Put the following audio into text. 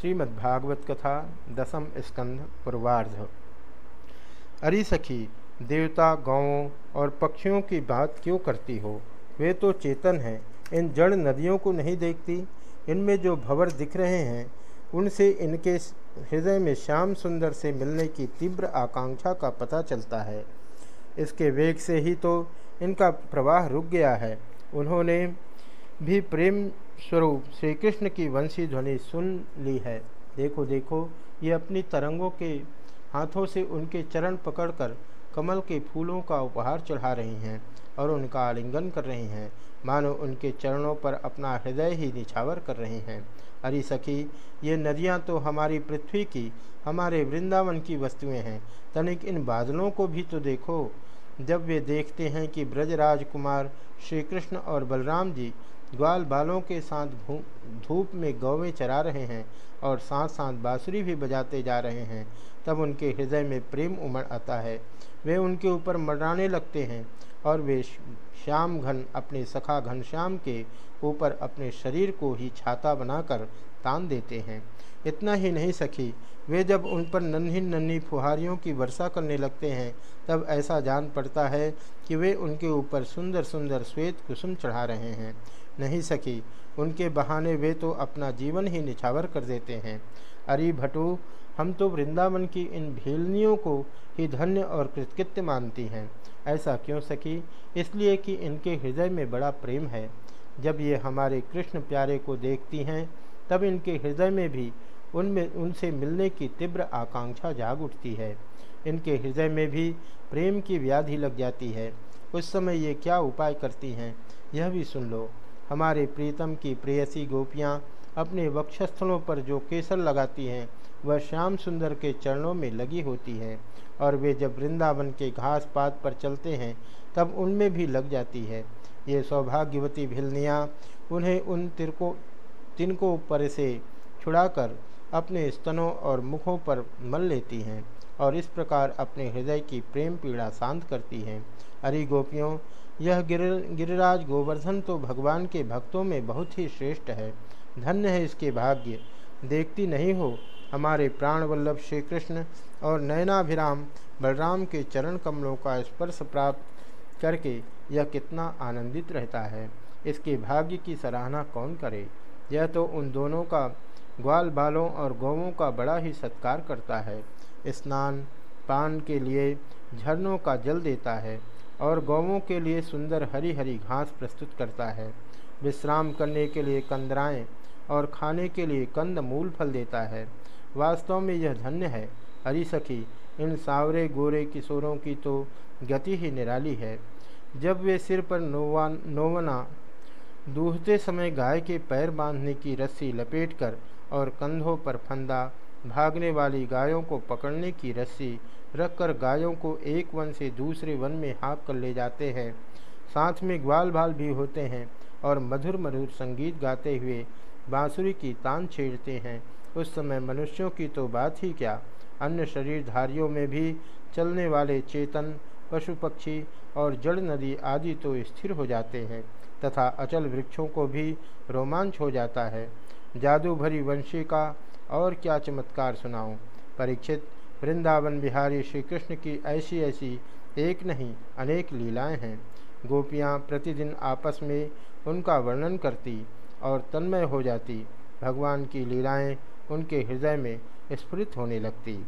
श्रीमद्भागवत कथा दसम स्कंध पूर्वार्ध। अरी सखी, देवता, गाँवों और पक्षियों की बात क्यों करती हो? वे तो चेतन हैं, इन जड़ नदियों को नहीं देखती। इनमें जो भवर दिख रहे हैं, उनसे इनके हृदय में श्याम सुंदर से मिलने की तीव्र आकांक्षा का पता चलता है। इसके वेग से ही तो इनका प्रवाह रुक गया है। उन्होंने भी प्रेम स्वरूप श्री कृष्ण की वंशी ध्वनि सुन ली है। देखो देखो, ये अपनी तरंगों के हाथों से उनके चरण पकड़कर कमल के फूलों का उपहार चढ़ा रही हैं और उनका आलिंगन कर रही हैं। मानो उनके चरणों पर अपना हृदय ही निछावर कर रही हैं। अरे सखी, ये नदियाँ तो हमारी पृथ्वी की, हमारे वृंदावन की वस्तुएँ हैं। तनिक इन बादलों को भी तो देखो। जब वे देखते हैं कि ब्रजराज कुमार श्री कृष्ण और बलराम जी ग्वाल बालों के साथ धूप में गौवें चरा रहे हैं और साथ साथ बाँसुरी भी बजाते जा रहे हैं। तब उनके हृदय में प्रेम उमड़ आता है। वे उनके ऊपर मराने लगते हैं और वे श्याम घन अपने सखा घनश्याम के ऊपर अपने शरीर को ही छाता बनाकर तान देते हैं। इतना ही नहीं सखी, वे जब उन पर नन्ही नन्ही फुहारियों की वर्षा करने लगते हैं, तब ऐसा जान पड़ता है कि वे उनके ऊपर सुंदर सुंदर श्वेत कुसुम चढ़ा रहे हैं। नहीं सकी उनके बहाने वे तो अपना जीवन ही निछावर कर देते हैं। अरे भटू, हम तो वृंदावन की इन भीलनियों को ही धन्य और कृतकृत्य मानती हैं। ऐसा क्यों सकी इसलिए कि इनके हृदय में बड़ा प्रेम है। जब ये हमारे कृष्ण प्यारे को देखती हैं तब इनके हृदय में भी उनमें, उनसे मिलने की तीव्र आकांक्षा जाग उठती है। इनके हृदय में भी प्रेम की व्याधि लग जाती है। उस समय ये क्या उपाय करती हैं, यह भी सुन लो। हमारे प्रीतम की प्रेयसी गोपियाँ अपने वक्षस्थलों पर जो केसर लगाती हैं, वह श्याम सुंदर के चरणों में लगी होती हैं और वे जब वृंदावन के घास पात पर चलते हैं, तब उनमें भी लग जाती है। ये सौभाग्यवती भिलनियाँ उन्हें उन तिरकों तिनकों पर से छुड़ाकर अपने स्तनों और मुखों पर मल लेती हैं और इस प्रकार अपने हृदय की प्रेम पीड़ा शांत करती हैं। अरे गोपियों, यह गिर, गिरिराज गोवर्धन तो भगवान के भक्तों में बहुत ही श्रेष्ठ है। धन्य है इसके भाग्य। देखती नहीं हो हमारे प्राणवल्लभ श्री कृष्ण और नयनाभिराम बलराम के चरण कमलों का स्पर्श प्राप्त करके यह कितना आनंदित रहता है। इसके भाग्य की सराहना कौन करे? यह तो उन दोनों का ग्वाल बालों और गौवों का बड़ा ही सत्कार करता है। स्नान पान के लिए झरनों का जल देता है और गौवों के लिए सुंदर हरी हरी घास प्रस्तुत करता है। विश्राम करने के लिए कंदराएँ और खाने के लिए कंद मूल फल देता है। वास्तव में यह धन्य है। हरी सखी, इन सावरे गोरे किशोरों की तो गति ही निराली है। जब वे सिर पर नोवा, नोवना दूहते समय गाय के पैर बांधने की रस्सी लपेटकर और कंधों पर फंदा भागने वाली गायों को पकड़ने की रस्सी रखकर गायों को एक वन से दूसरे वन में हाँक कर ले जाते हैं। साथ में ग्वाल भाल भी होते हैं और मधुर मधुर संगीत गाते हुए बांसुरी की तान छेड़ते हैं। उस समय मनुष्यों की तो बात ही क्या? अन्य शरीरधारियों में भी चलने वाले चेतन, पशु पक्षी और जड़ नदी आदि तो स्थिर हो जाते हैं। तथा अचल वृक्षों को भी रोमांच हो जाता है। जादू भरी वंशी का और क्या चमत्कार सुनाऊं? परीक्षित, वृंदावन बिहारी श्री कृष्ण की ऐसी ऐसी एक नहीं, अनेक लीलाएँ हैं। गोपियाँ प्रतिदिन आपस में उनका वर्णन करती और तन्मय हो जाती। भगवान की लीलाएँ उनके हृदय में स्फुरित होने लगती।